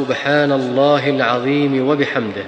سبحان الله العظيم وبحمده.